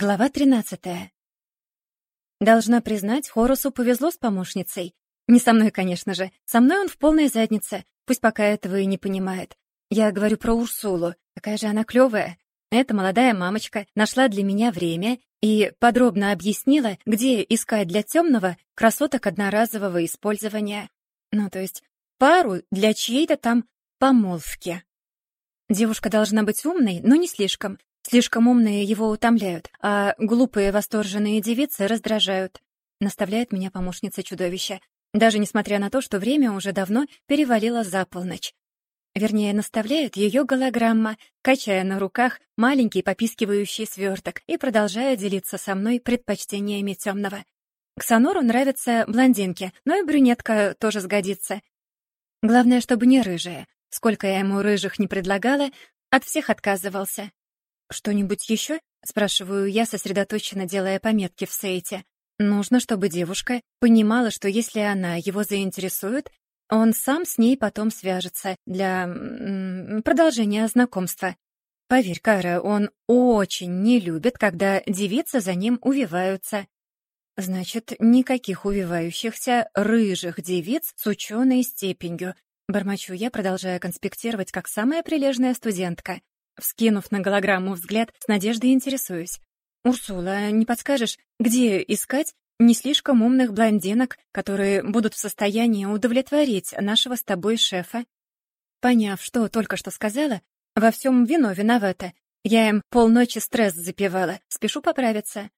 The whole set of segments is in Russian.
Глава 13. Должна признать, Хорусу повезло с помощницей. Не со мной, конечно же. Со мной он в полной заднице. Пусть пока этого и не понимает. Я говорю про Урсулу. Какая же она клёвая. Эта молодая мамочка нашла для меня время и подробно объяснила, где искать для темного красоток одноразового использования. Ну, то есть пару для чьей-то там помолвки. Девушка должна быть умной, но не слишком, Слишком умные его утомляют, а глупые восторженные девицы раздражают. Наставляет меня помощница чудовища, даже несмотря на то, что время уже давно перевалило за полночь. Вернее, наставляет ее голограмма, качая на руках маленький попискивающий сверток и продолжая делиться со мной предпочтениями темного. Ксанору нравятся блондинки, но и брюнетка тоже сгодится. Главное, чтобы не рыжая. Сколько я ему рыжих не предлагала, от всех отказывался. «Что-нибудь еще?» — спрашиваю я, сосредоточенно делая пометки в сейте. Нужно, чтобы девушка понимала, что если она его заинтересует, он сам с ней потом свяжется для продолжения знакомства. Поверь, Кара, он очень не любит, когда девицы за ним увиваются. Значит, никаких увивающихся рыжих девиц с ученой степенью. Бормочу я, продолжая конспектировать, как самая прилежная студентка. Вскинув на голограмму взгляд, с надеждой интересуюсь. «Урсула, не подскажешь, где искать не слишком умных блондинок, которые будут в состоянии удовлетворить нашего с тобой шефа?» Поняв, что только что сказала, во всем вино виновата. Я им полночи стресс запивала, спешу поправиться.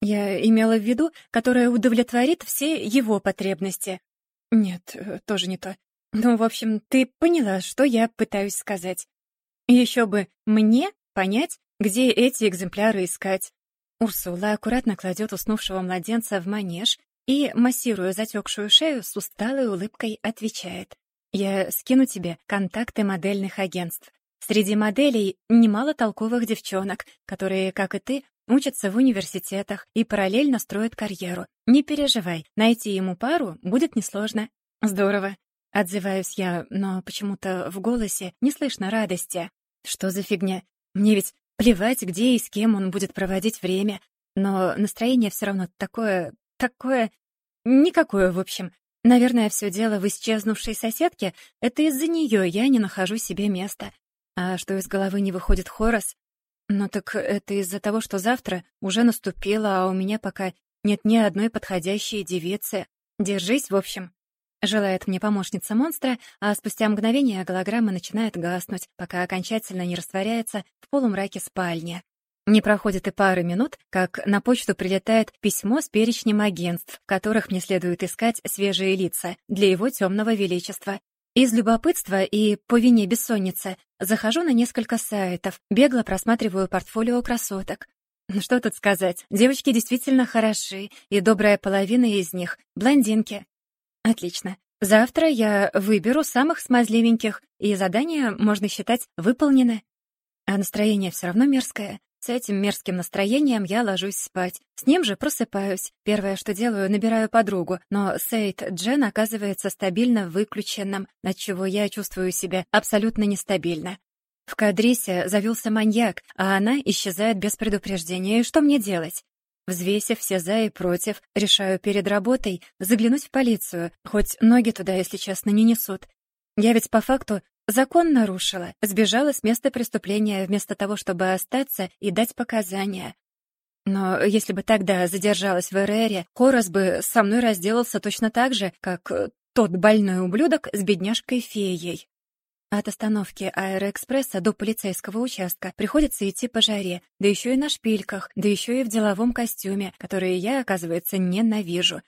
Я имела в виду, которая удовлетворит все его потребности. Нет, э, тоже не то. Ну, в общем, ты поняла, что я пытаюсь сказать. Еще бы мне понять, где эти экземпляры искать. Урсула аккуратно кладет уснувшего младенца в манеж и, массируя затекшую шею, с усталой улыбкой отвечает. «Я скину тебе контакты модельных агентств. Среди моделей немало толковых девчонок, которые, как и ты, учатся в университетах и параллельно строят карьеру. Не переживай, найти ему пару будет несложно. Здорово. Отзываюсь я, но почему-то в голосе не слышно радости. Что за фигня? Мне ведь плевать, где и с кем он будет проводить время, но настроение все равно такое, такое... Никакое, в общем. Наверное, все дело в исчезнувшей соседке. Это из-за нее я не нахожу себе места. А что из головы не выходит Хорос? Ну так это из-за того, что завтра уже наступило, а у меня пока нет ни одной подходящей девицы. Держись, в общем. Желает мне помощница монстра, а спустя мгновение голограмма начинает гаснуть, пока окончательно не растворяется в полумраке спальни. Не проходит и пары минут, как на почту прилетает письмо с перечнем агентств, в которых мне следует искать свежие лица для его темного величества. Из любопытства и по вине бессонницы захожу на несколько сайтов, бегло просматриваю портфолио красоток. Ну что тут сказать, девочки действительно хороши, и добрая половина из них — блондинки. Отлично. Завтра я выберу самых смазливеньких, и задание, можно считать, выполнено. А настроение все равно мерзкое. С этим мерзким настроением я ложусь спать. С ним же просыпаюсь. Первое, что делаю, набираю подругу, но Сейд Джен оказывается стабильно выключенным, отчего я чувствую себя абсолютно нестабильно. В Кадрисе завелся маньяк, а она исчезает без предупреждения. И что мне делать? Взвесив все за и против, решаю перед работой заглянуть в полицию, хоть ноги туда, если честно, не несут. Я ведь по факту закон нарушила, сбежала с места преступления вместо того, чтобы остаться и дать показания. Но если бы тогда задержалась в РРе, Хорос бы со мной разделался точно так же, как тот больной ублюдок с бедняжкой-феей. От остановки аэроэкспресса до полицейского участка приходится идти по жаре, да еще и на шпильках, да еще и в деловом костюме, который я, оказывается, ненавижу.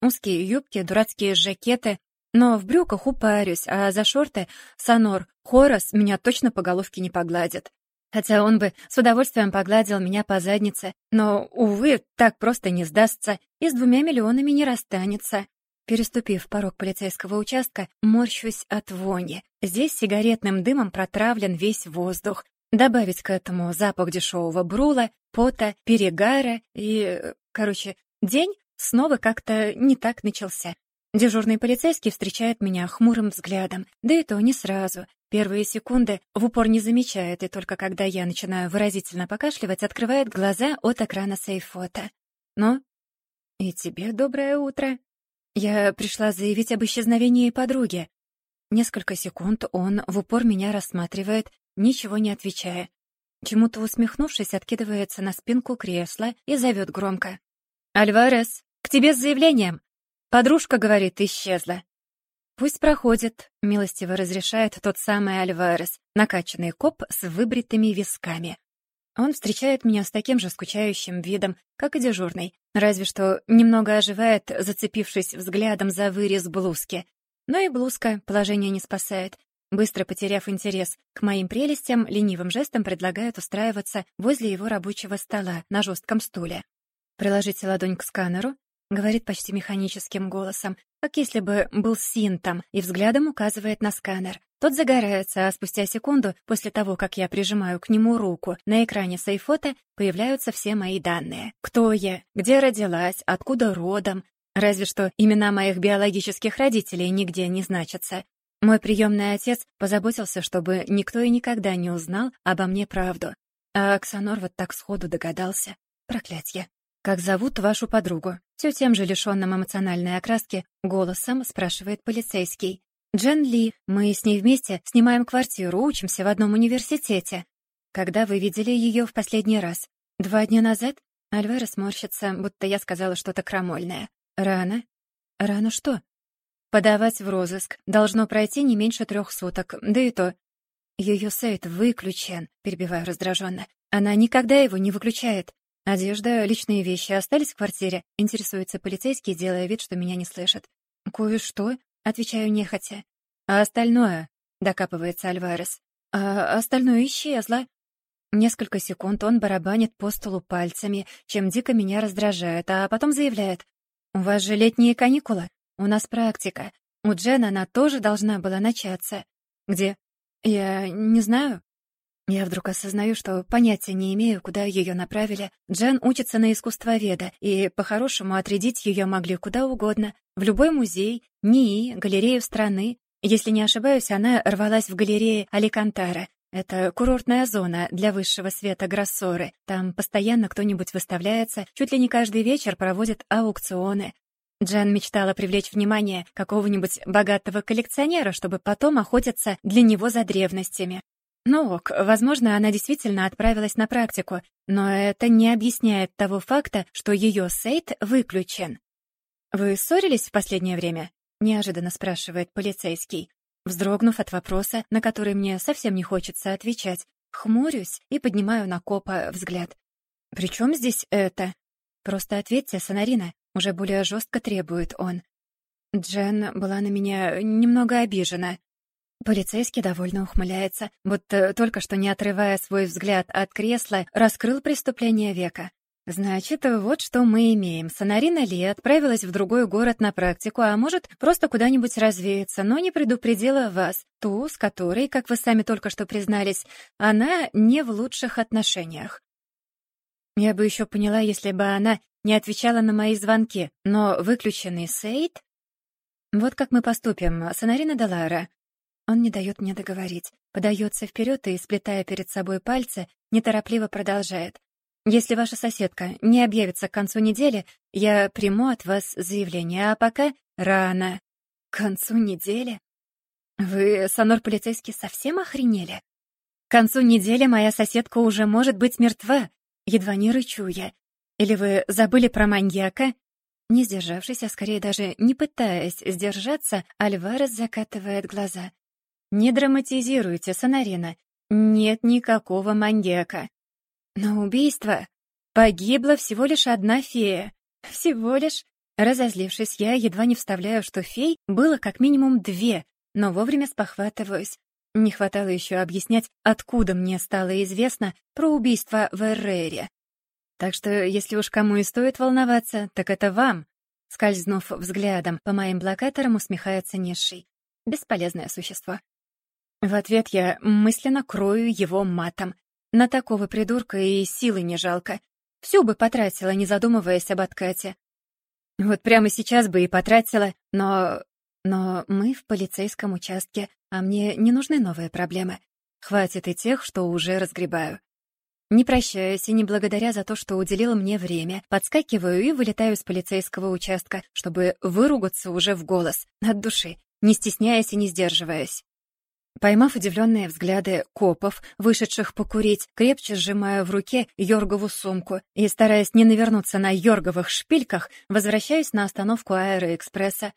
Узкие юбки, дурацкие жакеты, но в брюках упарюсь, а за шорты Сонор Хорос меня точно по головке не погладит. Хотя он бы с удовольствием погладил меня по заднице, но, увы, так просто не сдастся и с двумя миллионами не расстанется. Переступив порог полицейского участка, морщусь от вони. Здесь сигаретным дымом протравлен весь воздух. Добавить к этому запах дешевого брула, пота, перегара и... Короче, день снова как-то не так начался. Дежурный полицейский встречает меня хмурым взглядом, да и то не сразу. Первые секунды в упор не замечает, и только когда я начинаю выразительно покашливать, открывает глаза от экрана сейф-фото. «Ну?» «И тебе доброе утро». Я пришла заявить об исчезновении подруги. Несколько секунд он в упор меня рассматривает, ничего не отвечая. Чему-то усмехнувшись, откидывается на спинку кресла и зовет громко. «Альварес, к тебе с заявлением!» Подружка, говорит, исчезла. «Пусть проходит», — милостиво разрешает тот самый Альварес, накачанный коп с выбритыми висками. Он встречает меня с таким же скучающим видом, как и дежурный, разве что немного оживает, зацепившись взглядом за вырез блузки. Но и блузка положение не спасает. Быстро потеряв интерес к моим прелестям, ленивым жестом предлагает устраиваться возле его рабочего стола на жестком стуле. «Приложите ладонь к сканеру», — говорит почти механическим голосом, как если бы был синтом, и взглядом указывает на сканер. Тот загорается, а спустя секунду, после того, как я прижимаю к нему руку, на экране сейфота появляются все мои данные. Кто я, где родилась, откуда родом. Разве что имена моих биологических родителей нигде не значатся. Мой приемный отец позаботился, чтобы никто и никогда не узнал обо мне правду. А Оксанор вот так сходу догадался. Проклятье. «Как зовут вашу подругу?» Все тем же лишенным эмоциональной окраски голосом спрашивает полицейский. «Джен Ли. Мы с ней вместе снимаем квартиру, учимся в одном университете. Когда вы видели ее в последний раз? Два дня назад?» Альвара сморщится, будто я сказала что-то крамольное. «Рано?» «Рано что?» Подавать в розыск должно пройти не меньше трех суток, да и то. Ее сайт выключен, перебиваю раздраженно. Она никогда его не выключает. Одежда, личные вещи остались в квартире, интересуется полицейский, делая вид, что меня не слышит. Кое-что, отвечаю нехотя. А остальное, докапывается Альварес. А остальное исчезло. Несколько секунд он барабанит по столу пальцами, чем дико меня раздражает, а потом заявляет. «У вас же летние каникулы. У нас практика. У Джен она тоже должна была начаться. Где? Я не знаю. Я вдруг осознаю, что понятия не имею, куда ее направили. Джен учится на искусствоведа, и по-хорошему отрядить ее могли куда угодно. В любой музей, НИИ, галерею страны. Если не ошибаюсь, она рвалась в галерее Аликантара. Это курортная зона для высшего света Гроссоры. Там постоянно кто-нибудь выставляется, чуть ли не каждый вечер проводят аукционы. Джен мечтала привлечь внимание какого-нибудь богатого коллекционера, чтобы потом охотиться для него за древностями. Ну ок, возможно, она действительно отправилась на практику, но это не объясняет того факта, что ее сейт выключен. «Вы ссорились в последнее время?» — неожиданно спрашивает полицейский. Вздрогнув от вопроса, на который мне совсем не хочется отвечать, хмурюсь и поднимаю на копа взгляд. «При чем здесь это?» «Просто ответьте, Сонарина. Уже более жестко требует он. Джен была на меня немного обижена. Полицейский довольно ухмыляется, будто только что не отрывая свой взгляд от кресла, раскрыл преступление века. Значит, вот что мы имеем. Сонарина Ли отправилась в другой город на практику, а может, просто куда-нибудь развеяться, но не предупредила вас, ту, с которой, как вы сами только что признались, она не в лучших отношениях. Я бы еще поняла, если бы она не отвечала на мои звонки, но выключенный Сейд... Вот как мы поступим, Сонарина Далара. Он не дает мне договорить, подается вперед и, сплетая перед собой пальцы, неторопливо продолжает. Если ваша соседка не объявится к концу недели, я приму от вас заявление, а пока рано. К концу недели? Вы, Сонор полицейский, совсем охренели? К концу недели моя соседка уже может быть мертва. Едва не рычу я, или вы забыли про маньяка?» Не сдержавшись, а скорее даже не пытаясь сдержаться, Альварес закатывает глаза. «Не драматизируйте, Сонарина. Нет никакого маньяка. Но убийство... Погибла всего лишь одна фея. Всего лишь... Разозлившись, я едва не вставляю, что фей было как минимум две, но вовремя спохватываюсь. Не хватало еще объяснять, откуда мне стало известно про убийство в Эррере. Так что, если уж кому и стоит волноваться, так это вам. Скользнув взглядом по моим блокаторам, усмехается низший. Бесполезное существо. В ответ я мысленно крою его матом. На такого придурка и силы не жалко. Всю бы потратила, не задумываясь об откате. Вот прямо сейчас бы и потратила, но... Но мы в полицейском участке, а мне не нужны новые проблемы. Хватит и тех, что уже разгребаю. Не прощаясь и не благодаря за то, что уделила мне время, подскакиваю и вылетаю с полицейского участка, чтобы выругаться уже в голос, от души, не стесняясь и не сдерживаясь. Поймав удивленные взгляды копов, вышедших покурить, крепче сжимаю в руке Йоргову сумку и, стараясь не навернуться на Йорговых шпильках, возвращаюсь на остановку аэроэкспресса.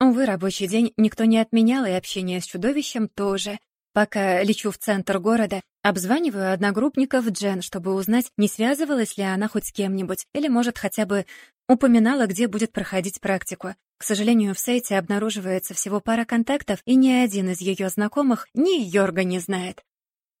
Увы, рабочий день никто не отменял, и общение с чудовищем тоже. Пока лечу в центр города, обзваниваю одногруппников Джен, чтобы узнать, не связывалась ли она хоть с кем-нибудь, или, может, хотя бы упоминала, где будет проходить практику. К сожалению, в сайте обнаруживается всего пара контактов, и ни один из ее знакомых ни Йорга не знает.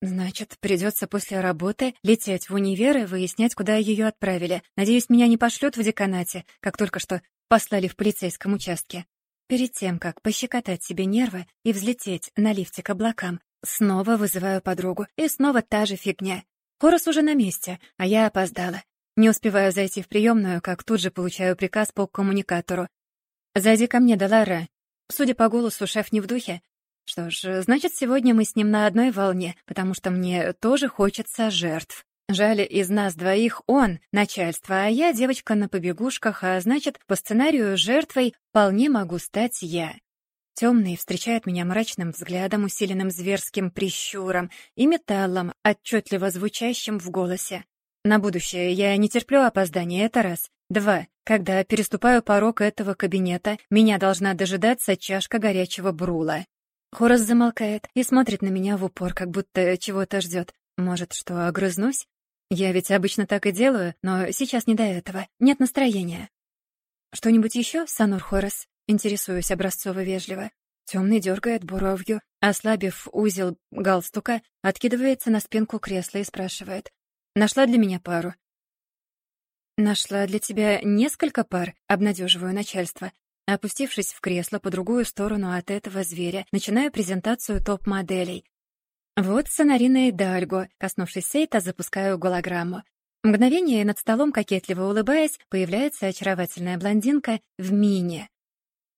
Значит, придется после работы лететь в универ и выяснять, куда ее отправили. Надеюсь, меня не пошлют в деканате, как только что послали в полицейском участке. Перед тем, как пощекотать себе нервы и взлететь на лифте к облакам, снова вызываю подругу, и снова та же фигня. Хорос уже на месте, а я опоздала. Не успеваю зайти в приемную, как тут же получаю приказ по коммуникатору «Зайди ко мне, Далара». Судя по голосу, шеф не в духе. Что ж, значит, сегодня мы с ним на одной волне, потому что мне тоже хочется жертв. Жаль, из нас двоих он — начальство, а я девочка на побегушках, а значит, по сценарию жертвой вполне могу стать я. Темный встречает меня мрачным взглядом, усиленным зверским прищуром и металлом, отчетливо звучащим в голосе. На будущее я не терплю опоздания, это раз. Два. Когда переступаю порог этого кабинета, меня должна дожидаться чашка горячего брула. Хорас замолкает и смотрит на меня в упор, как будто чего-то ждет. Может, что огрызнусь? Я ведь обычно так и делаю, но сейчас не до этого. Нет настроения. Что-нибудь еще, Санур Хорас? Интересуюсь образцово-вежливо. Темный дергает буровью, ослабив узел галстука, откидывается на спинку кресла и спрашивает. «Нашла для меня пару?» «Нашла для тебя несколько пар», — обнадеживаю начальство. Опустившись в кресло по другую сторону от этого зверя, начинаю презентацию топ-моделей. Вот Сонарина и Дальго, коснувшись сейта, запускаю голограмму. Мгновение над столом, кокетливо улыбаясь, появляется очаровательная блондинка в мини.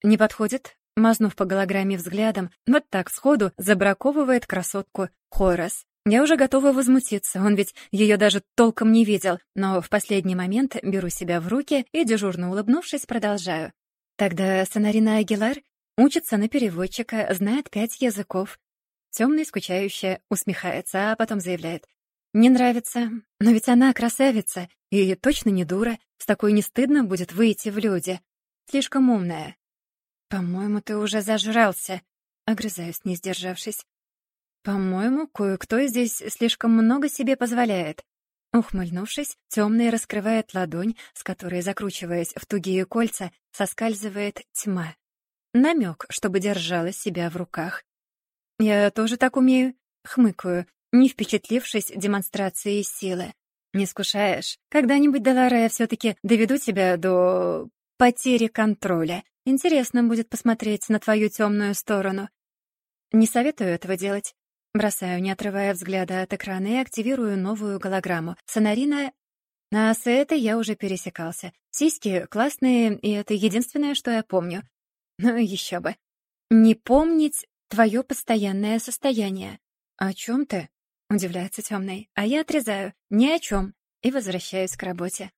Не подходит, мазнув по голограмме взглядом, вот так сходу забраковывает красотку Хорас. Я уже готова возмутиться, он ведь ее даже толком не видел, но в последний момент беру себя в руки и, дежурно улыбнувшись, продолжаю. Тогда Сонарина Агилар учится на переводчика, знает пять языков. Темный, скучающе усмехается, а потом заявляет. «Не нравится, но ведь она красавица и точно не дура, с такой не стыдно будет выйти в люди. Слишком умная». «По-моему, ты уже зажрался», — огрызаюсь, не сдержавшись. «По-моему, кое-кто здесь слишком много себе позволяет». Ухмыльнувшись, темный раскрывает ладонь, с которой, закручиваясь в тугие кольца, соскальзывает тьма. Намек, чтобы держала себя в руках. «Я тоже так умею», — хмыкаю, не впечатлившись демонстрацией силы. «Не скушаешь? Когда-нибудь, Далара, я все-таки доведу тебя до... потери контроля. Интересно будет посмотреть на твою темную сторону. Не советую этого делать. Бросаю, не отрывая взгляда от экрана, и активирую новую голограмму. Сонарина... А с этой я уже пересекался. Сиськи классные, и это единственное, что я помню. Ну, еще бы. Не помнить твое постоянное состояние. О чем ты? Удивляется темный. А я отрезаю. Ни о чем. И возвращаюсь к работе.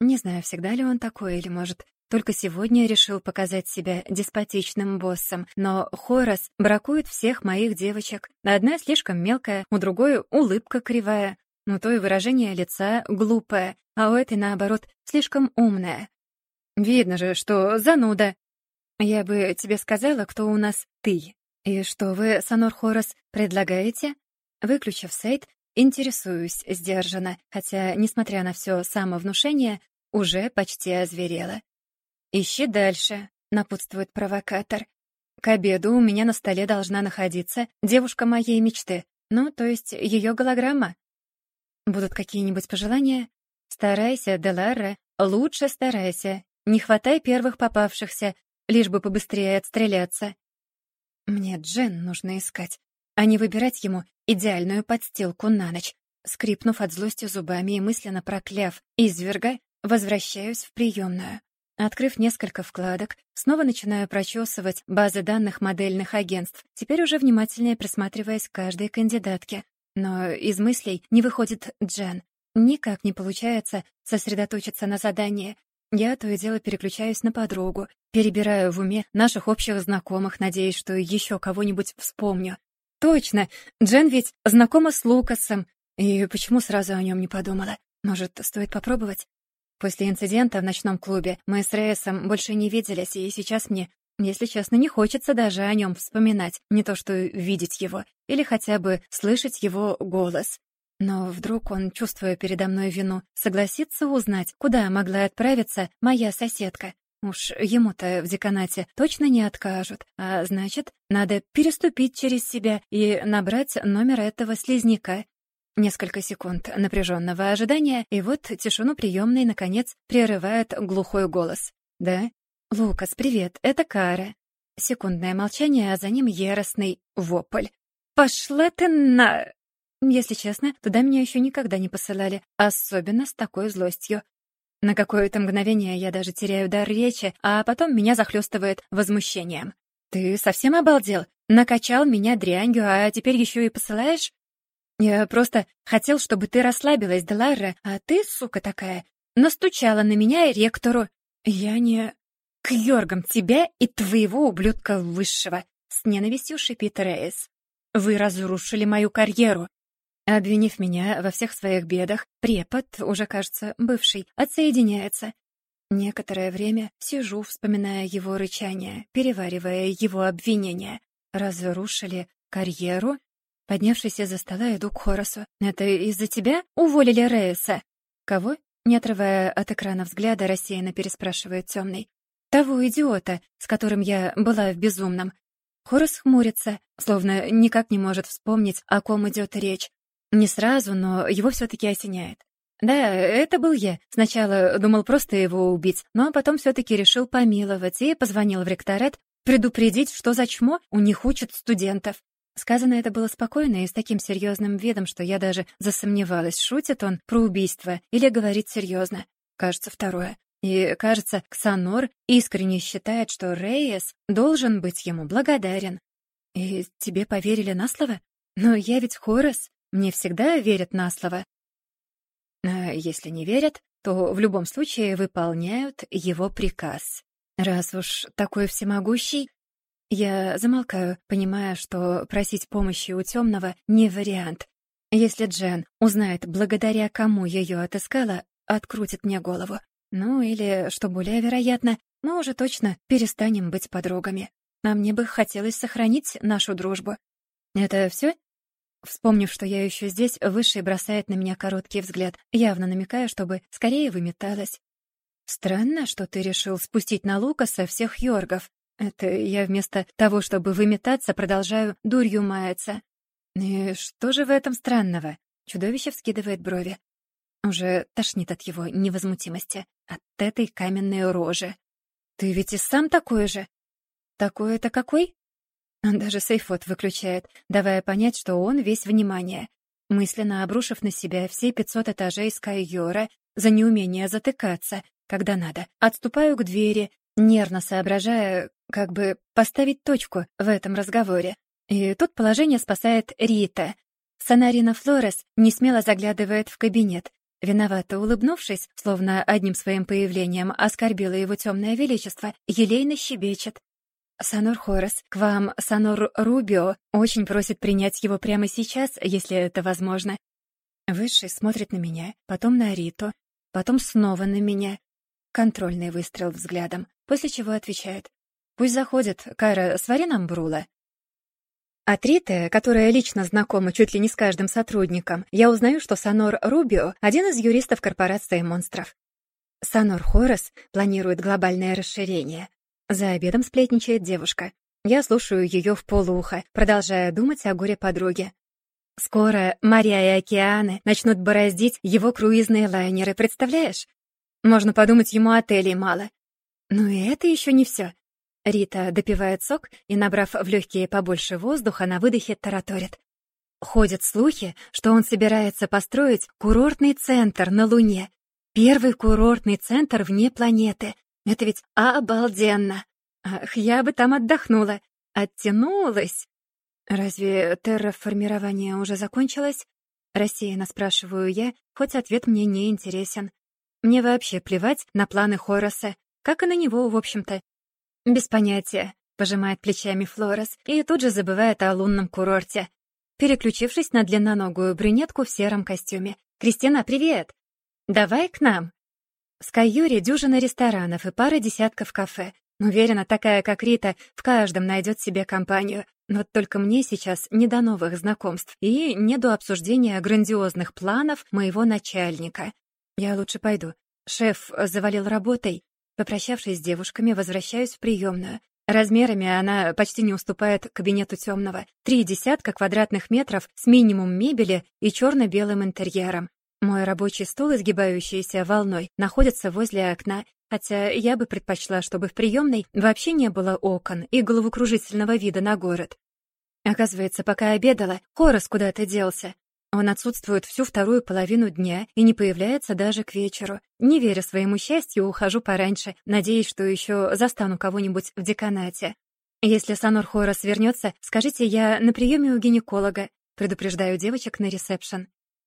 Не знаю, всегда ли он такой, или, может, только сегодня решил показать себя деспотичным боссом, но Хорас бракует всех моих девочек. Одна слишком мелкая, у другой улыбка кривая, но то и выражение лица глупое, а у этой, наоборот, слишком умное. Видно же, что зануда. Я бы тебе сказала, кто у нас ты. И что вы, Санор Хорас, предлагаете? Выключив сайт, интересуюсь сдержанно, хотя, несмотря на все самовнушение, уже почти озверела. «Ищи дальше», — напутствует провокатор. «К обеду у меня на столе должна находиться девушка моей мечты, ну, то есть ее голограмма. Будут какие-нибудь пожелания? Старайся, Деларре, лучше старайся. Не хватай первых попавшихся, лишь бы побыстрее отстреляться. Мне Джен нужно искать, а не выбирать ему идеальную подстилку на ночь. Скрипнув от злости зубами и мысленно прокляв изверга, возвращаюсь в приемную. Открыв несколько вкладок, снова начинаю прочесывать базы данных модельных агентств, теперь уже внимательнее присматриваясь к каждой кандидатке. Но из мыслей не выходит Джен. Никак не получается сосредоточиться на задании. Я то и дело переключаюсь на подругу, перебираю в уме наших общих знакомых, надеясь, что еще кого-нибудь вспомню. Точно, Джен ведь знакома с Лукасом. И почему сразу о нем не подумала? Может, стоит попробовать? После инцидента в ночном клубе мы с Рейсом больше не виделись, и сейчас мне, если честно, не хочется даже о нем вспоминать, не то что видеть его, или хотя бы слышать его голос. Но вдруг он, чувствуя передо мной вину, согласится узнать, куда могла отправиться моя соседка. Уж ему-то в деканате точно не откажут, а значит, надо переступить через себя и набрать номер этого слизняка Несколько секунд напряженного ожидания, и вот тишину приемной, наконец, прерывает глухой голос. «Да? Лукас, привет, это Кара». Секундное молчание, а за ним яростный вопль. «Пошла ты на...» Если честно, туда меня еще никогда не посылали, особенно с такой злостью. На какое-то мгновение я даже теряю дар речи, а потом меня захлестывает возмущением. «Ты совсем обалдел? Накачал меня дрянью, а теперь еще и посылаешь?» Я просто хотел, чтобы ты расслабилась, Деларра, а ты, сука такая, настучала на меня и ректору. Я не... К Йоргам тебя и твоего ублюдка высшего, с ненавистью шипит Рейс. Вы разрушили мою карьеру. Обвинив меня во всех своих бедах, препод, уже, кажется, бывший, отсоединяется. Некоторое время сижу, вспоминая его рычание, переваривая его обвинения. Разрушили карьеру? Поднявшись из-за стола, иду к Хоросу. «Это из-за тебя уволили Рейса?» «Кого?» Не отрывая от экрана взгляда, рассеянно переспрашивает темный. «Того идиота, с которым я была в безумном». Хорос хмурится, словно никак не может вспомнить, о ком идет речь. Не сразу, но его все-таки осеняет. Да, это был я. Сначала думал просто его убить, но потом все-таки решил помиловать и позвонил в ректорат предупредить, что за чмо у них учат студентов. Сказано это было спокойно и с таким серьезным видом, что я даже засомневалась, шутит он про убийство или говорит серьезно. Кажется, второе. И, кажется, Ксанор искренне считает, что Рейес должен быть ему благодарен. И тебе поверили на слово? Но я ведь Хорос, мне всегда верят на слово. А если не верят, то в любом случае выполняют его приказ. Раз уж такой всемогущий, я замолкаю, понимая, что просить помощи у темного не вариант. Если Джен узнает, благодаря кому ее отыскала, открутит мне голову. Ну или, что более вероятно, мы уже точно перестанем быть подругами. А мне бы хотелось сохранить нашу дружбу. Это все? Вспомнив, что я еще здесь, Высший бросает на меня короткий взгляд, явно намекая, чтобы скорее выметалась. «Странно, что ты решил спустить на Лукаса всех Йоргов», это я вместо того, чтобы выметаться, продолжаю дурью маяться. И что же в этом странного? Чудовище вскидывает брови. Уже тошнит от его невозмутимости, от этой каменной рожи. Ты ведь и сам такой же. Такой-то какой? Он даже сейфот выключает, давая понять, что он весь внимание. Мысленно обрушив на себя все 500 этажей Скайора за неумение затыкаться, когда надо, отступаю к двери, нервно соображая, как бы поставить точку в этом разговоре. И тут положение спасает Рита. Санарина Флорес не смело заглядывает в кабинет. Виновато улыбнувшись, словно одним своим появлением оскорбило его темное величество, елейно щебечет. «Санор Хорос, к вам Санор Рубио очень просит принять его прямо сейчас, если это возможно». Высший смотрит на меня, потом на Риту, потом снова на меня. Контрольный выстрел взглядом, после чего отвечает. Пусть заходит. Кайра, свари нам брула. От Риты, которая лично знакома чуть ли не с каждым сотрудником, я узнаю, что Санор Рубио — один из юристов корпорации монстров. Санор Хорос планирует глобальное расширение. За обедом сплетничает девушка. Я слушаю ее в полуха, продолжая думать о горе подруги. Скоро моря и океаны начнут бороздить его круизные лайнеры, представляешь? Можно подумать, ему отелей мало. Но и это еще не все. Рита допивает сок и, набрав в легкие побольше воздуха, на выдохе тараторит. Ходят слухи, что он собирается построить курортный центр на Луне. Первый курортный центр вне планеты. Это ведь обалденно! Ах, я бы там отдохнула, оттянулась. Разве терраформирование уже закончилось? Рассеянно спрашиваю я, хоть ответ мне не интересен. Мне вообще плевать на планы Хороса, как и на него, в общем-то. Без понятия, пожимает плечами Флорес и тут же забывает о лунном курорте. Переключившись на длинноногую брюнетку в сером костюме. «Кристина, привет! Давай к нам!» В Скайюре дюжина ресторанов и пара десятков кафе. Уверена, такая, как Рита, в каждом найдет себе компанию. Но только мне сейчас не до новых знакомств и не до обсуждения грандиозных планов моего начальника. Я лучше пойду. Шеф завалил работой. Попрощавшись с девушками, возвращаюсь в приемную. Размерами она почти не уступает кабинету темного. Три десятка квадратных метров с минимум мебели и черно-белым интерьером. Мой рабочий стол, изгибающийся волной, находится возле окна, хотя я бы предпочла, чтобы в приемной вообще не было окон и головокружительного вида на город. Оказывается, пока обедала, Хорос куда-то делся. Он отсутствует всю вторую половину дня и не появляется даже к вечеру. Не веря своему счастью, ухожу пораньше, надеясь, что еще застану кого-нибудь в деканате. Если Санор Хорос вернется, скажите, я на приеме у гинеколога. Предупреждаю девочек на ресепшн.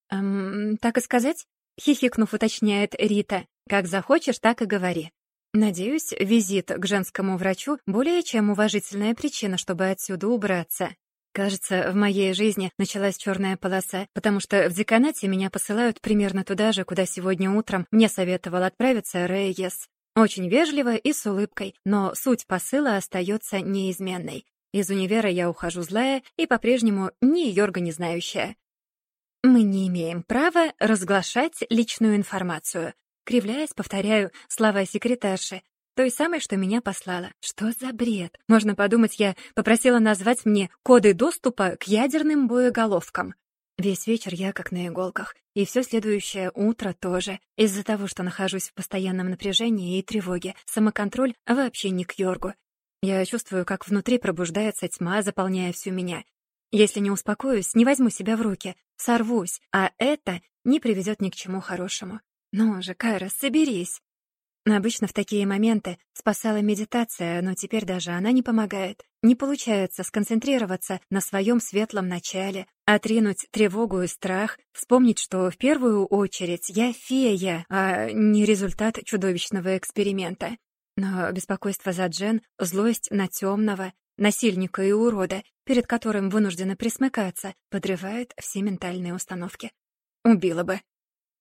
«Эм, так и сказать?» — хихикнув, уточняет Рита. «Как захочешь, так и говори». Надеюсь, визит к женскому врачу более чем уважительная причина, чтобы отсюда убраться. Кажется, в моей жизни началась черная полоса, потому что в деканате меня посылают примерно туда же, куда сегодня утром мне советовал отправиться Рейес. Очень вежливо и с улыбкой, но суть посыла остается неизменной. Из универа я ухожу злая и по-прежнему не Йорга не знающая. Мы не имеем права разглашать личную информацию. Кривляясь, повторяю слова секретарши, той самой, что меня послала. Что за бред? Можно подумать, я попросила назвать мне коды доступа к ядерным боеголовкам. Весь вечер я как на иголках, и все следующее утро тоже. Из-за того, что нахожусь в постоянном напряжении и тревоге, самоконтроль вообще не к Йоргу. Я чувствую, как внутри пробуждается тьма, заполняя всю меня, если не успокоюсь, не возьму себя в руки, сорвусь, а это не приведет ни к чему хорошему. Ну же, Кайра, соберись. Обычно в такие моменты спасала медитация, но теперь даже она не помогает. Не получается сконцентрироваться на своем светлом начале, отринуть тревогу и страх, вспомнить, что в первую очередь я фея, а не результат чудовищного эксперимента. Но беспокойство за Джен, злость на темного, насильника и урода, перед которым вынуждена присмыкаться, подрывает все ментальные установки. Убила бы.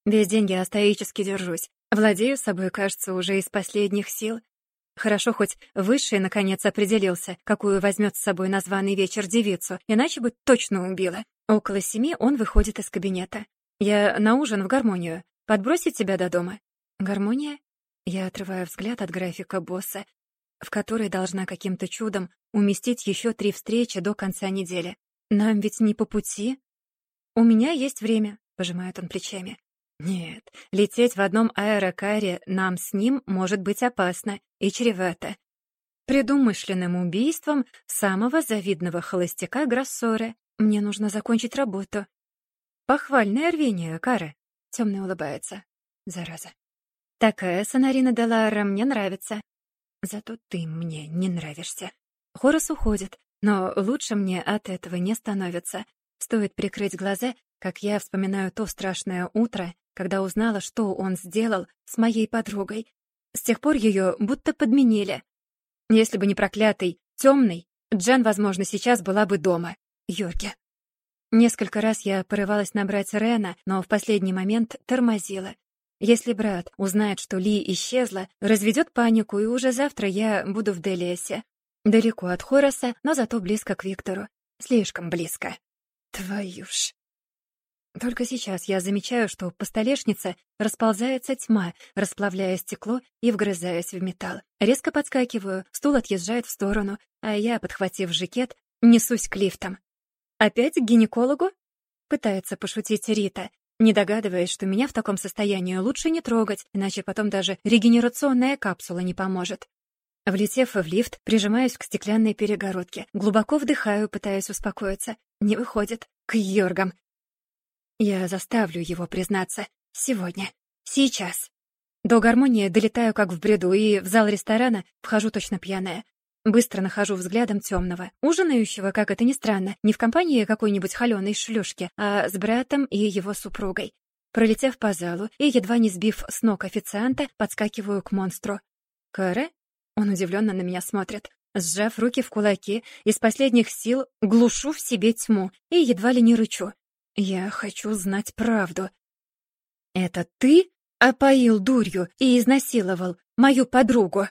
Весь день я стоически держусь. Владею собой, кажется, уже из последних сил. Хорошо, хоть Высший наконец определился, какую возьмет с собой на званый вечер девицу, иначе бы точно убила. Около семи он выходит из кабинета. Я на ужин в гармонию. Подбросить тебя до дома? Гармония? Я отрываю взгляд от графика босса, в которой должна каким-то чудом уместить еще три встречи до конца недели. Нам ведь не по пути. У меня есть время, пожимает он плечами. Нет, лететь в одном аэрокаре нам с ним может быть опасно и чревато. Предумышленным убийством самого завидного холостяка Гроссора мне нужно закончить работу. Похвальное рвение, Кара. Темный улыбается. Зараза. Такая Сонарина Делара мне нравится. Зато ты мне не нравишься. Хорос уходит, но лучше мне от этого не становится. Стоит прикрыть глаза, как я вспоминаю то страшное утро, когда узнала, что он сделал с моей подругой. С тех пор ее будто подменили. Если бы не проклятый, темный, Джен, возможно, сейчас была бы дома. Йорги. Несколько раз я порывалась набрать Рена, но в последний момент тормозила. Если брат узнает, что Ли исчезла, разведет панику, и уже завтра я буду в Делиасе. Далеко от Хороса, но зато близко к Виктору. Слишком близко. Твою ж. Только сейчас я замечаю, что по столешнице расползается тьма, расплавляя стекло и вгрызаясь в металл. Резко подскакиваю, стул отъезжает в сторону, а я, подхватив жакет, несусь к лифтам. «Опять к гинекологу?» — пытается пошутить Рита, не догадываясь, что меня в таком состоянии лучше не трогать, иначе потом даже регенерационная капсула не поможет. Влетев в лифт, прижимаюсь к стеклянной перегородке, глубоко вдыхаю, пытаясь успокоиться. Не выходит. К Йоргам. Я заставлю его признаться. Сегодня. Сейчас. До гармонии долетаю как в бреду, и в зал ресторана вхожу точно пьяная. Быстро нахожу взглядом темного, ужинающего, как это ни странно, не в компании какой-нибудь холеной шлюшки, а с братом и его супругой. Пролетев по залу и едва не сбив с ног официанта, подскакиваю к монстру. «Кэре?» Он удивленно на меня смотрит. Сжав руки в кулаки, из последних сил глушу в себе тьму и едва ли не рычу. «Я хочу знать правду». «Это ты опоил дурью и изнасиловал мою подругу?»